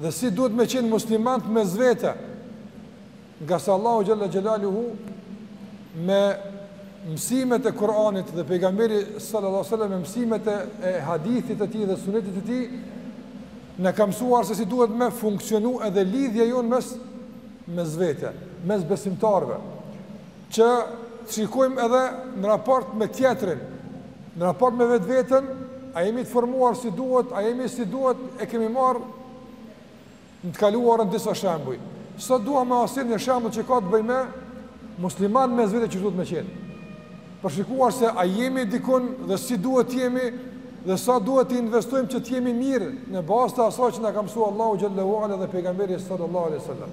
Dhe si duhet me qenë muslimant mes vete, ngase Allahu Xhelle Xhelaluhu, me mësimet e Kuranit dhe pejgamberi sallallahu alajhi wasallam me mësimet e hadithit të tij dhe sunetit të tij na ka mësuar se si duhet me funksionu edhe lidhja jonë mes mes vete, mes besimtarëve. Që të shikojmë edhe në raport me tjetrin, në raport me vetveten, a jemi të formuar si duhet, a jemi si duhet, e kemi marrë në të kaluarën disa shembuj. Sot dua me ardh te një shembull që ka të bëjë me musliman mes vete që duhet me qenë. Për të shikuar se a jemi dikun dhe si duhet jemi dhe sa duhet të investojmë që të jemi mirë në bazë të asaj që na ka mësuar Allahu xhelle ue ala dhe pejgamberi sallallahu alaihi wasallam.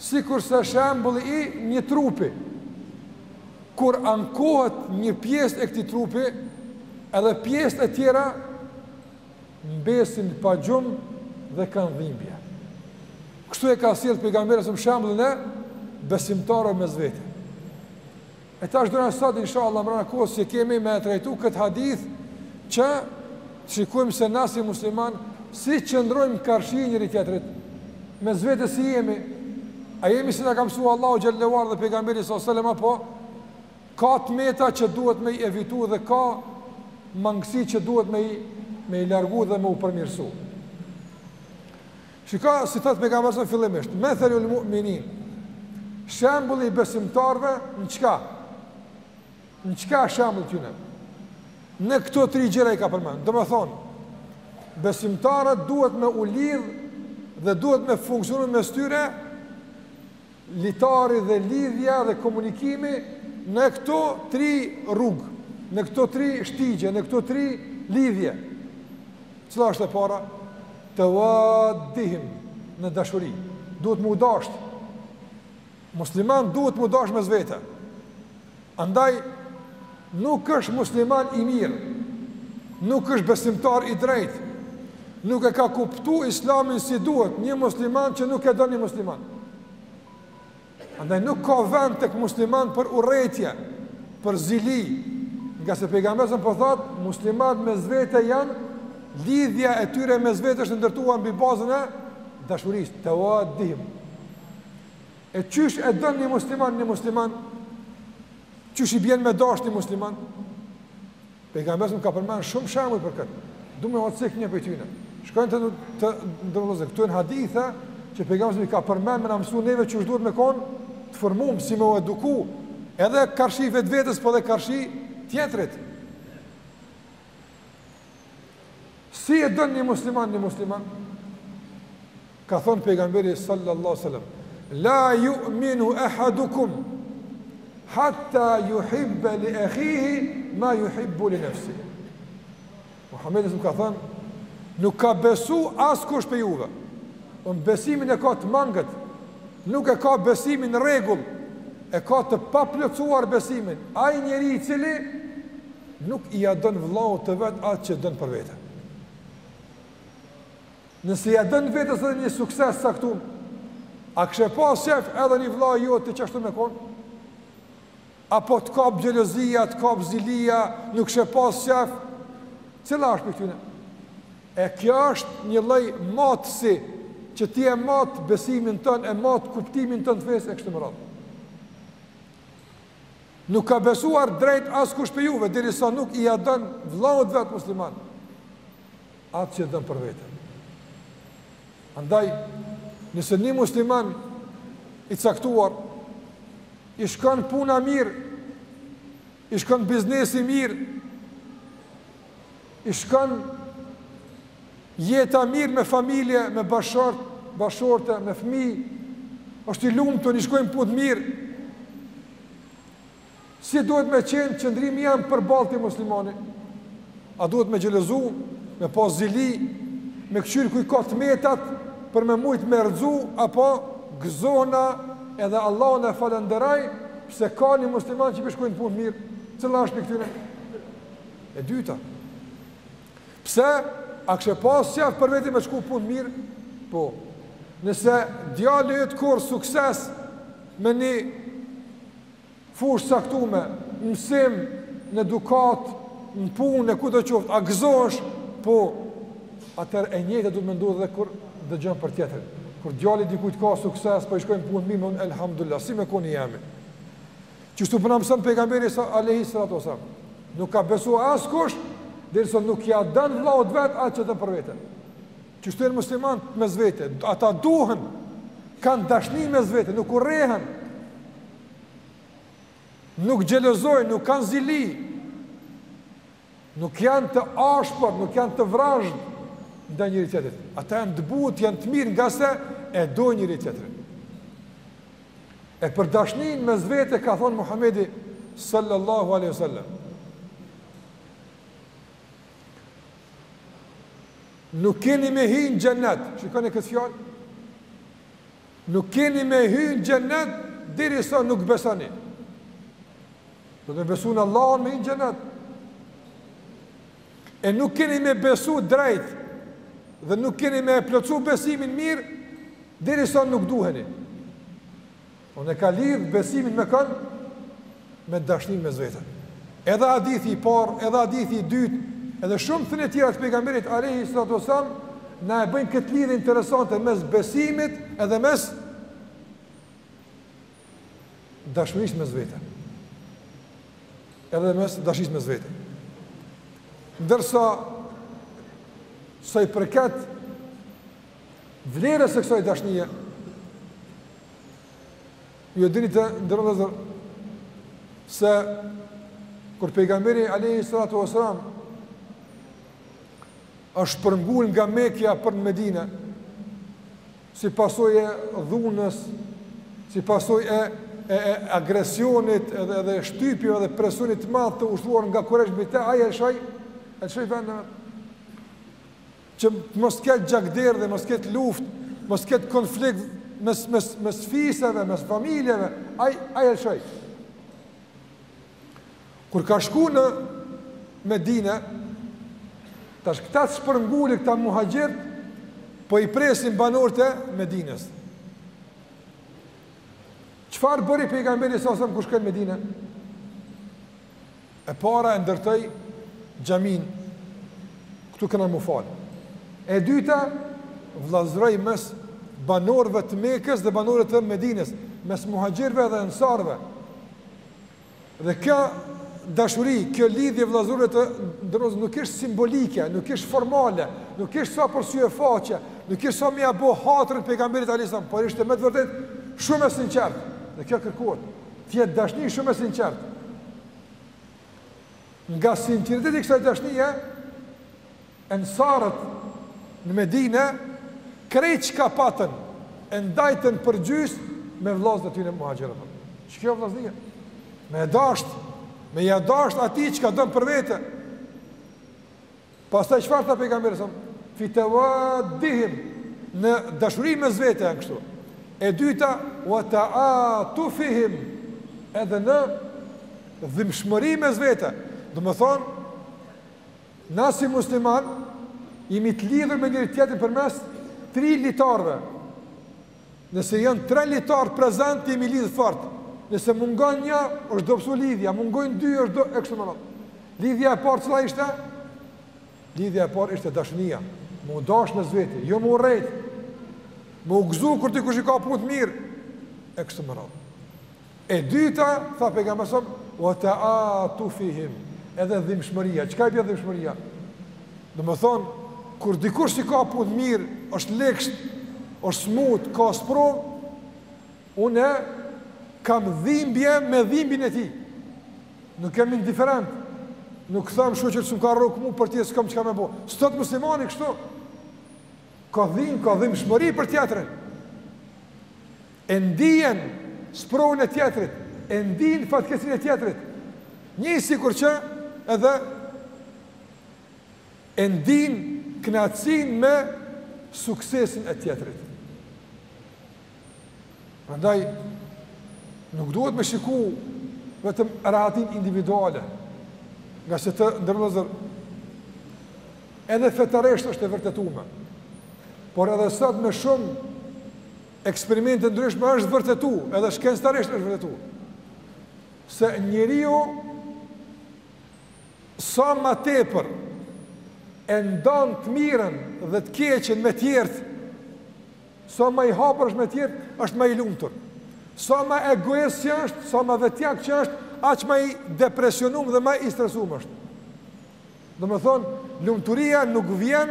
Sikurse shembulli i një trupi, kur ankohet një pjesë e këtij trupi, edhe pjesët e tjera mbesin pa gjumë dhe kanë dhimbje. Kështu e ka sjellë pejgamberi s.a.s. shembullin e besimtarëve mes vete. E tash do na sot inshallah mbrenda kohës si kemi me e trajtu këtë hadith që të shikojmë se na si musliman si qëndrojmë karshi njëri tjetrit mes vete si jemi a jemi si na ka mësu Allahu Xhelle ue ala dhe pejgamberi s.a.s. apo ka të meta që duhet me i evitu dhe ka mangësi që duhet me i me i largu dhe me u përmirësu Shiko si thotë pejgamberi s.a.s. fillimisht, "Methelul mu'minin" shembulli i besimtarëve në çka? Në çka shembull tyne? Në këto tri gjëra i ka përmend. Domethënë, besimtarët duhet me u lidh dhe duhet me funksionu mes tyre litari dhe lidhja dhe komunikimi në këto tri rrugë, në këto tri shtigje, në këto tri lidhje. Cila asht e para? Tevadihim në dashuri. Duhet me u dasht. Musliman duhet me u dasht mes vete. Andaj, nuk është musliman i mirë, nuk është besimtar i drejtë, nuk e ka kuptu islamin si duhet një musliman që nuk e do një musliman. Andaj, nuk ka vend tek musliman për urrejtje, për zili, ngase pejgamberi s.a.s. po thotë, muslimant mes vete janë, lidhja e tyre mes vete është ndërtuar mbi bazën e dashurisë, tevadihim. E qysh e don një musliman një musliman? Qysh i bjen me dash një musliman? Pejgamberi ka përmend shumë shembuj për këtë. Du me u cek një prej tyne. Shkojnë të të ndërlozë këtu në hadithe që pejgamberi i ka përmend me na msu neve qysh duhet me kon të formum si me u eduku edhe karshi vetvetes po edhe karshi tjetrit. Si e don një musliman një musliman? Ka thonë pejgamberi sallallahu sallam, La juminu ehadukum, hatta juhibbe li ekhihi, ma juhibbu li nefsi. Muhammedi selam ka thonë, nuk ka besu askush prej juve, a besimin e ka të mangët, nuk e ka besimin në rregull, e ka të paplotësuar besimin, ai njeri i cili, Nuk ia don vëllaut të vet atë që don për veten. Nëse ia don vetes edhe një sukses të caktuar, a kishe pas qejf edhe një vëlla jot te qashtu me kon? Apo të kap xhelozia, të kap zilia, nuk kishe pas qejf? Cila është pi ktyne? E kjo është një lloj matësi që ti e mat besimin tënd, e mat kuptimin tënd të fesë e kshtu me radhë. Nuk ka besuar drejt askush prej juve, derisa nuk ia don vllaut vet musliman, atë që don për vete. Andaj, nëse një musliman i caktuar, i shkon puna mirë, i shkon biznesi mirë, I shkon jeta mirë me familje, me bashkëshort, bashkëshorte, me fëmijë. Është i lumtur, i shkojnë punët mirë. Si duhet me qenë qëndrimi jem përballë atij muslimani? A duhet me xhelozu, me pas zili, me këqyrë ku i ka të metat, për me mujtë me rrëzu, apo gëzona edhe Allahun e falënderoj, pse ka një musliman që p'i shkojnë punët mirë, cila asht pi ktyne? E dyta, pse a kishe pas qef për veti me shku punët mirë? Po, nëse djali jot korr sukses me një fushë të caktume, mësim, në edukatë, në punë, e kudo qoftë, a gëzohesh? Po, atëherë e njëjta duhet me ndodhë dhe kur dëgjon për tjetrin. Kur djali dikujt ka sukses, po i shkojnë punët mirë, me thanë elhamdulilah, si me kon i jemi. Qështu po na mëson pejgamberi alaihi salatu wasallam. Nuk ka besu askush derisa nuk ia don vllaut vet atë që do për vete. Qështu janë musliman mes vete, ata duhen kanë dashni mes vete, nuk urrehen. Nuk xhelozojnë, nuk kanë zili. Nuk janë të ashpër, nuk janë të vrazhdë ndaj njëri tjetrit. Ata janë të butë, janë të mirë ngase e do njëri tjetrin. E për dashnin mes vete ka thonë Muhammedi sallallahu aleyhi sallam. Nuk keni me hi në xhennet, shikone këtë fjalë? Nuk keni me hy në xhenet deri sa nuk besoni. Duhet besu në Allahun me hy në xhenet. E nuk keni me besu drejt dhe nuk keni me plotsu besimin mirë deri sa nuk duheni. Ai e ka lidh besimin me kën me dashnin mes vete. Edhe hadithi i parë, edhe hadithi i dytë, edhe shumë thënie tjera të pejgamberit alejhi salatu wasalam na i e bëjnë këtë lidhje interesante mes besimit edhe mes dashurisë mes vete. Edhe mes dashurisë mes vete. Ndërsa sa i përket vlerës së kësaj dashnie, Ju e dini të nderuar vllezër se kur pejgamberi alejhi salatu wasalam është shpërngul nga Mekja për në Medine si pasoj e dhunës si pasoj e, e, e agresionit edhe, edhe shtypjeve edhe presionit të madh të ushtuar nga kurejshitët ai e lshoi e lshoi vendin që të mos ketë gjakderdhje, mos ketë luftë, mos ketë konflikt mes mes mes fiseve, mes familjeve, ai ai e lshoi. Kur ka shku në Medine, tash këta të shpërngulit këta muhaxhirët, po i presin banorët e Medinës. Çfarë bëri pejgamberi salallahu alejhi wasalam kur shkon në Medine? E para e ndërtoi xhaminë, këtu kena m'u falë. E dyta, vllazëroi mes banorëve të Mekës dhe banorëve të Medinës, mes muhaxhirëve dhe ensarëve. Dhe kjo dashuri, kjo lidhje vëllazore të nderuar vllezër nuk ishte simbolike, nuk ishte formale, nuk ishte sa për sy e faqe, nuk ishte sa me ia bë hatrin pejgamberit alejhi selam, por ishte me të vërtetë shumë e sinqertë. Dhe kjo kërkohet. Të jetë dashni shumë e sinqert. Nga sinqeriteti i kësaj dashnie, ensarët në Medinë krejt çka patën e ndajtën për gjys me vëllezërit e tyre muhaxhirë. Qe kjo vëllazni? Me dashtë, me ja dashtë atij çka don për vete. Pastaj çfarë tha pejgamberi sa? Fi tawaddihim në dashuri mes vete janë kështu. E dyta, wa ta'atufihim edhe në dhimbshmëri mes vete. Domethënë na si musliman jemi të lidhur me njëri tjetrin përmes tri litarëve. Nëse janë tre litar prezent jemi lidh fort. Nëse mungon një, është dobësu lidhja, mungojnë dy s'do e kështu me radhë. Lidhja e parë cila ishte? Lidhja e parë ishte dashunia. Me u dash mes veti, jo me u rrejt. Me u gëzu kur dikush i ka punët mirë. E kështu me radhë. E dyta, tha pejgamberi sa, "Wa ta'atufihim", edhe dhimbshmëria. Çka i bie dhimbshmëria? Domethënë, kur dikush s'i ka punët mirë, është liksht, është smut, ka sprovë, unë kam dhimbje me dhimbjen e tij. Nuk jam indiferent. Nuk them shyqyr s'më ka rrok mua për tjerë s'kam çka me bo. Sot muslimani kështu ka dhim, ka dhimbshmëri për tjetrin. E ndijen sprovën e tjetrit, e ndijnë fatkeqësinë e tjetrit, njëjtë sikur që edhe e ndijnë kënaqësinë me suksesin e tjetrit. Prandaj nuk duhet me shiku vetëm rahatinë individuale, ngase të nderuar vllezër edhe fetarisht është e vërtetume, por edhe sot me shumë eksperimente të ndryshme është vërtetu, edhe shkencëtarisht është vërtetu, se njeriu sa ma tepër e ndan të mirën dhe të keqen me tjertë, sa ma i hapur është me tjertë, është ma i lumtur. Sa ma egoist që është, sa ma vetjak që është, aq ma i depresionum dhe ma i stresum është. Domethënë, lumturia nuk vjen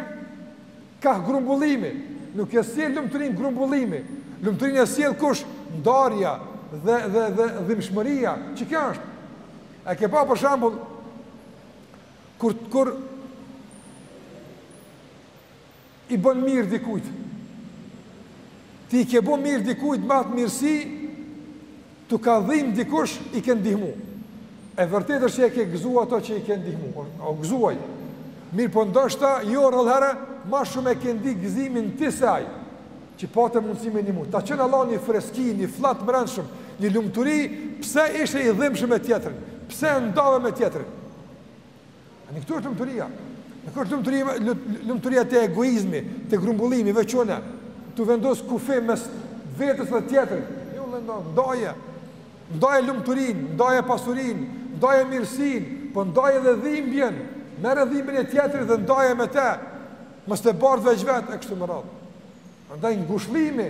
kah grumbullimi, nuk e sjell lumturinë grumbullimi. Lumturinë e sjell kush? Ndarja dhe dhe dhe dhimbshmëria, që kjo është. A ke pa për shembull kur kur I bën mirë dikujt. Ti i ke bo mirë dikujt me atë mirësi, tu ka dhim dikush i ke ndihmu. E vërtet është që e ke gëzua ato që i ke ndihmu. O, u gëzu ai. Mirëpo ndoshta, jo rrallëherë, ma shumë e ke ndi gëzimin ti se ai, që pate mundësi me ndihmu. Ta çon Allahu një freski, një fllad mrendshëm, një lumturi, pse ishe i dhimshëm me tjetrin, pse e ndave me tjetrin. Ani këtu është lumturia. Nuk është lumturia te egoizmi, te grumbullimi, veç unë, tu vendos kufi mes vetes dhe tjetrit, jo dhe nda, ndaje, ndaje lumturinë, ndaje pasurinë, ndaje mirësinë, po ndaje dhe dhimbjen, merre dhimbjen e tjetrit dhe ndaje me te, mos ta bart veç vetë, e kështu me radhë. Prandaj ngushllimi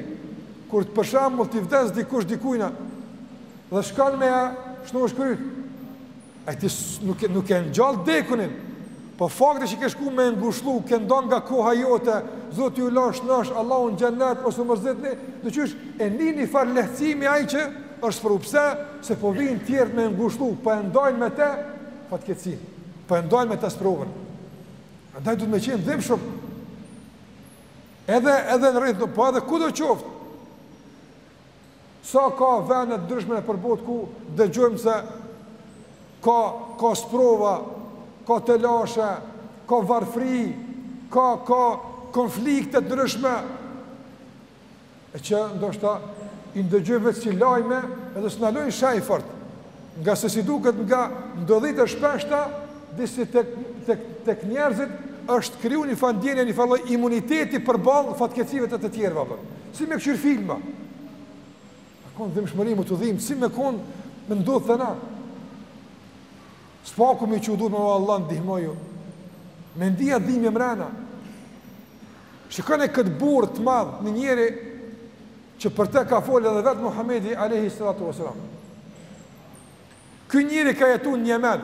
kur të për shembull ti vdes dikush dikujna dhe shkon me ja shnosh kryt. A ti nuk e nuk e ngjall dekunin. Po fakti që ke shku me ngushllu, ke ndon nga koha jote, Zoti ju lasht shnosh, Allahu në xhennet mos u mërzitni, do qysh e nini far lehtësimi ai që është për pse se po vijnë tjerët me ngushllu, po e ndajnë me te fatkeqësinë. Po e ndajnë me te sprovën. Andaj duhet me qenë të dhimbshëm. Edhe edhe në rreth, po edhe kudo qoftë. Sa ka vende të ndryshme nëpër botë ku dëgjojmë se ka ka sprova, ka telashe, ka varfëri, ka ka konflikte të ndryshme. E që ndoshta i ndëgjojmë veç si lajme, edhe s'na lënë shej fort. Nga se si duket nga ndodhitë e shpeshta, disi tek tek tek njerëzit është kriju një far ndjenja një far lloj imuniteti përballë fatkeqësive të të tjerëve apo. Si me këqyr filma. A kon dhimbshmëri m'u të dhimbë, si me kon me ndodhë te na. Së paku me i çu durt me o Allah ndihmoju. Me ndi dhimbje mrena. Shikone këtë burrë të madh në njeri që për te ka folë edhe vetë Muhammedi alejhi salatu ve selam. Ky njeri ka jetu në Jemen,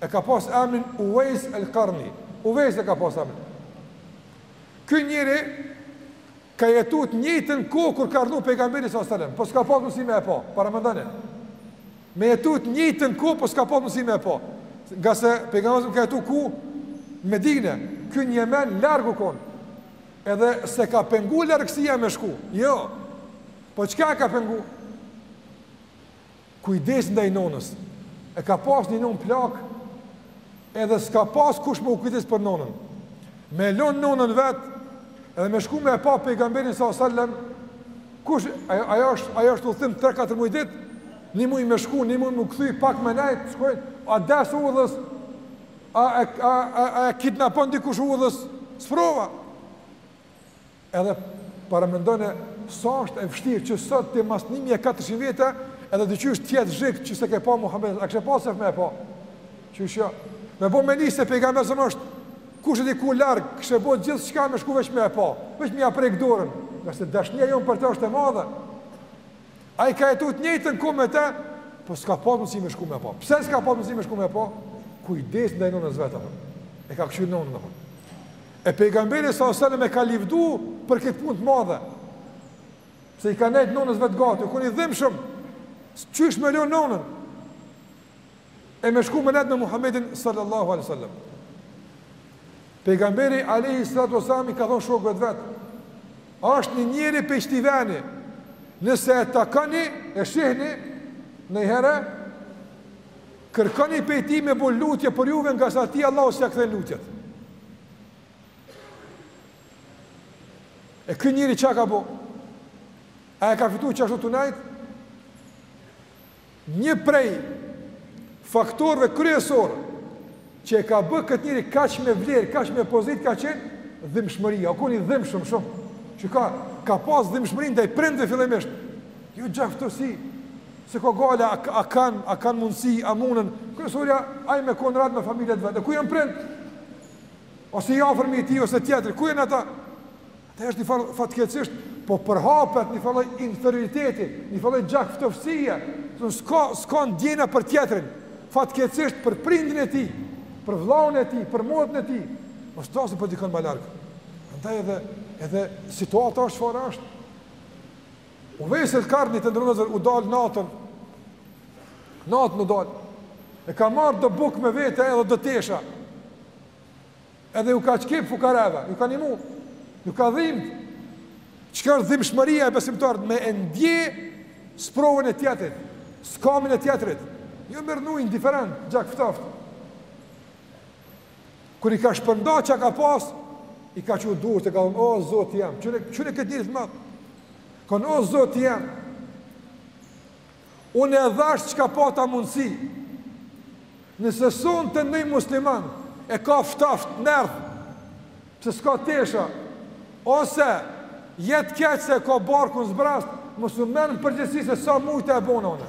e ka pas emrin Uvejs El Karni, Uvejs e ka pas emrin. Ky njeri ka jetu të njëjtën kohë kur ka rrnu pejgamberi sallallahu sellem, po s'ka pas mundësi me e pa, paramendone. Me jetu të njëjtën kohë, po s'ka pas mundësi me e pa. Ngase pejgamberi ka jetu ku? Në Medine, ky në Jemen larg u konë. Edhe s'e ka pengu largësia me shku, jo, po çka e ka pengu? Kujdes ndaj nonës, e ka pas një nonë plakë, edhe s'ka pas kush me u kujdes për nonën, me lonë nonën vetë, edhe me shku me e pa pejgamberin sa sallem, kush, ajo, ajo është, ajo është udhëtim 3-4 muj ditë, një muj me shku, një muj me u kthy, pak me nejtë, shkojnë, a des udhës, A e a a a e kidnapon dikush udhës? Sprova. Edhe paramendone sa është e vështirë që sot ti mas 1400 vite edhe ti qysh t'jet zhig që s'e ke pa Muhammedin, a kishe pas qef me e pa? Qysh jo? Me bo me ni se pejgamberi sa sellem është, kush e di ku larg, kishe bo gjithçka me shku veç me e pa, veç me ja prekë dorën, ngase dashnia jonë për te është e madhe. Ai ka jetu të njëjtën kohë me te, po s'ka pas mundësi me shku me pa. Pse s'ka pas mundësi me shku me pa? Kujdes ndaj nonës vetë, e ka kqyr nonën, apo. E pejgamberi sa sellem e ka livdu për këtë punë të madhe, se i ka nejtë nonës vetë gati, u kon i dhimbshëm, qysh me lonë nonën, e me shku me ndejt me Muhammedin sallallahu alejhi ue selem. Pejgamberi alejhi salatu ue selam i ka thonë shokëve të vet, ashtë një njeri prej qëtij veni, nëse e takoni, e shihni, nanjherë, kërkoni prej tij me bo lutje për juve ngase atij Allahu s'ja kthen lutjet. E ky njeri ça ka bo? A e ka fitu qashtu tu nejt? Një prej faktorëve kryesorë që e ka bë këtë njeri kaq me vlerë, kaq me pozitë ka qenë dhimbshmëria. U kon i dhimbshëm shumë. Çka ka pas dhimbshmëri ndaj prindve fillimisht. Jo gjakftofsi. S'e ka gajle, a, a kanë a kanë mundësi, a mundën. Kryesorja ai me kon rahat me familje t'vet. Ku janë prindt? Ose i afërmi i tij ose tjetri, ku janë ata? Andaj është një farë fatkeqësisht, po përhapet një farë inferioriteti, një farë gjakftofësie, thonë s'ka s'ka ndjenja për tjetrin. Fatkeqësisht për prindin e tij, për vëllain e tij, për motrën e tij, mos flasim për dikon më larg. Andaj edhe edhe situata është çfarë është. Uvejs el Karni, të nderuar, u dal natën, natën u dal, e ka marrë do bukë me vete edhe do tesha, Edhe ju ka çu fukareve, ju ka nimu, ju ka dhimt, çka është dhimshmëria e besimtarit me e ndje sprovën e tjetrit, skamjen e tjetrit, jo me rrnu indiferent, gjakftoft. Kur i ka shpërnda ça ka pas, i ka çu durët e ka thënë, o Zoti jem, kqyre këtë njeri t'madh, thënë, o Zoti jem, Unë e dhash çka pata mundësi. Nëse sonte ndonjë musliman e ka ftoft, merdh, pse s'ka tesha, ose jetë keq se e ka barkun zbrast, mos um merr në përgjegjësi se sa mujta e bona unë.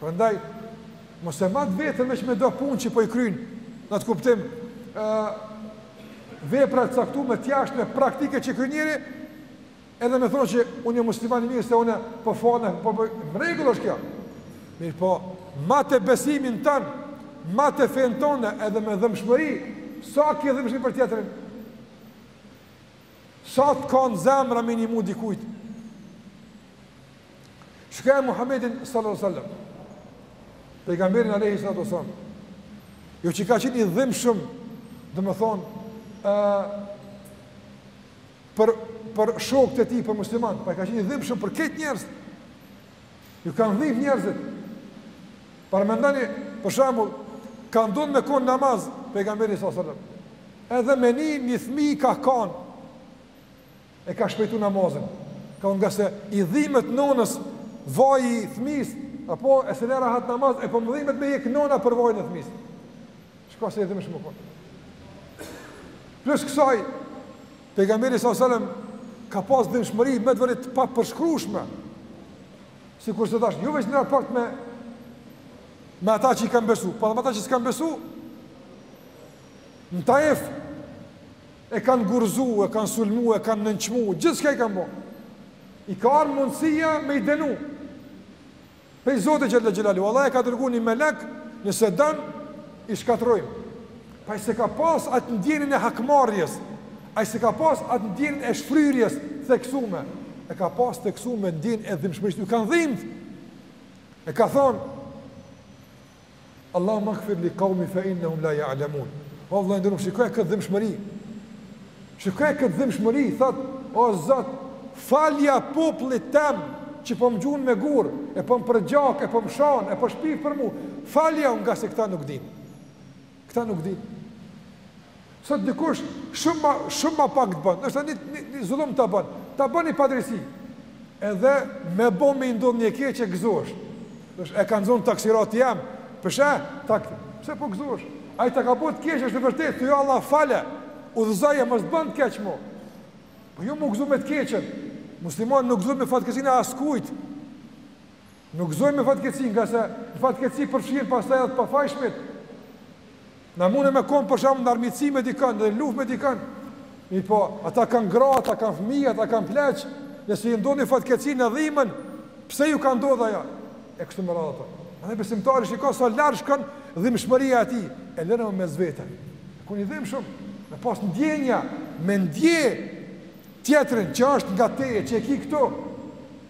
Prandaj, mos e mat veten veç me do punë që po i kryen, në atë kuptim, ë vepra të caktuara të jashtme praktike që kryen njeri, edhe me thonë që unë jam musliman i mirë se unë po falem, po bëj po, n'rregull është kjo. Mirëpo, mate besimin tan, mate fenë tane edhe me dhëmshmëri, sa ke dhëmshmëri për tjetrin? Sa të kan zemra me i nimu dikujt. Shkoje Muhammedin sallallahu alejhi ue selem. Pejgamberin alejhi salatu ue selam. Jo që ka qenë i dhimshëm, domethënë, për, për shokët e tij, për musliman, po ai ka qenë i dhimshëm për krejt njerëzt. Ju kanë dhimbë njerëzit. Paramendoni, për shembull, ka ndodh me kon namaz pejgamberi sallallahu alajhi wasallam. Edhe me ni një fëmijë ka kajt e ka shpejtu namazin. Ka ngase i dhimet nonës vaji i fmis, apo e se lera hatë namaz, e po më dhimet me jek nona për vajin e fmis. Shka se i dhimet shumë kon. Plus kësaj, Pejgamberi sallallahu alajhi wasallam ka pas dhimbshmëri me të vërtetë të papërshkrueshme. Sikurse thash, jo veç në raport me me ata që i kanë besu, po edhe me ata që s'kanë besu. Në Taif e kanë gurzu, e kanë sulmu, e kanë nënçmu, gjithçka i kanë bo. I ka ardh mundësia me i denu. Pej Zotit xhelle xhelaluhu Allah e ka dërgu një melek nëse don i shkatrrojmë po ai s'e ka pas atë ndjenjën e hakmarrjes ai s'e ka pas atë ndjenjën e shfryrjes theksume e ka pas theksume ndjenjën e dhimbshmërisë ju kanë dhimbë e ka thonë Allahumma gfir li kaumi fe innehum la ja'lemun O vëlla i nderuar shikoje këtë dhimbshmëri. Shikoje këtë dhimbshmëri, thot, o Zot, falja popullit tëm që po më gjun me gur, e po më përgjak, e po më shan, e po shpif për mua. Falju ngase këta nuk din. Këta nuk din. Sot dikush shumë shumë ma pak të bën, ndoshta ni ni ni zullum ta bën, ta bën ni padrejtësi, edhe me e bo me i ndodh një e keqe gëzohesh, thush e ka nxon taksirati jem, pse, tak, pse po gëzohesh, ai ta ka bo të keqe është e vërtet, thuj o Allah fale, udhëzoje mos të bën të keq mo, po jo mu gëzu me të keqen, muslimani nuk gëzohet me fatkeqësinë e askujt. Nuk gëzohet me fatkeqësi, ngase në fatkeqësi përfshihen pastaj edhe të pafajshmit. Na munem me kon për shembull në armiqësi me dikan, në luftë me dikan. Mirëpo, ata kanë gra, ata kanë fëmijë, ata kanë pleq, nëse ju ndodh një fatkeqësi na dhimben, pse ju ka ndodhur ajo? E kështu me radhë. Andaj besimtari shiko sa larg shkon dhimbshmëria e tij, e lëre më mes vete. Kur dhimbshëm, me pas ndjenja, me ndje tjetrin që është ngat teje, që e ki këtu.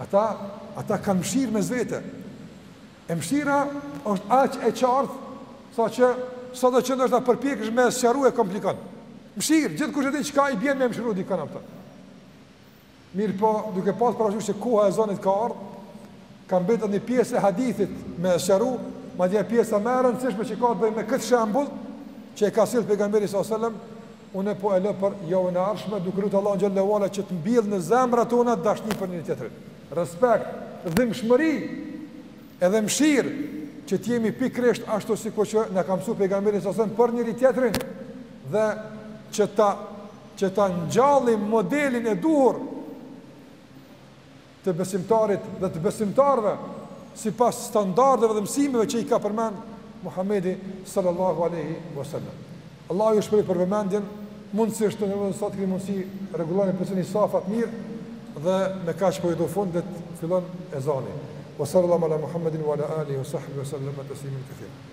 Ata, ata kanë mëshirë mes vete. E mëshira është aq e qartë, sa që sado që ndoshta përpjekesh me sqaru e komplikon. Mëshirë, gjithkush e di çka i bjen me mëshiru dikon apo. Mirëpo, duke pas parasysh se koha e ezanit ka ardhur, ka mbetur një pjesë e hadithit me sqaru, madje pjesa më e rëndësishme që ka të bëjë me këtë shembull që e ka sjell pejgamberi sallallahu alajhi wasallam, Unë po e lë për javën e ardhshme duke lutë Allahun xhelle ve ala që të mbjellë në zemrat tona dashni për njëri tjetrin. Respekt, dhimbshmëri edhe mëshirë që të jemi pikërisht ashtu sikur që na ka mësuar pejgamberi sallallahu alajhi wasallam për njëri tjetrin dhe që ta që ta ngjallim modelin e duhur të besimtarit dhe të besimtarëve sipas standardeve dhe mësimeve që i ka përmend Muhamedi sallallahu alaihi wasallam. Allahu ju shpërbleftë për vëmendjen, mundësisht nëse keni mundësi rregulloni përsëri safat mirë dhe me kaq po e përfundoj derisa fillon ezani. Wa sallallahu ala Muhammedin wa ala alihi wa sahbihi wa sallam taslimin kethira.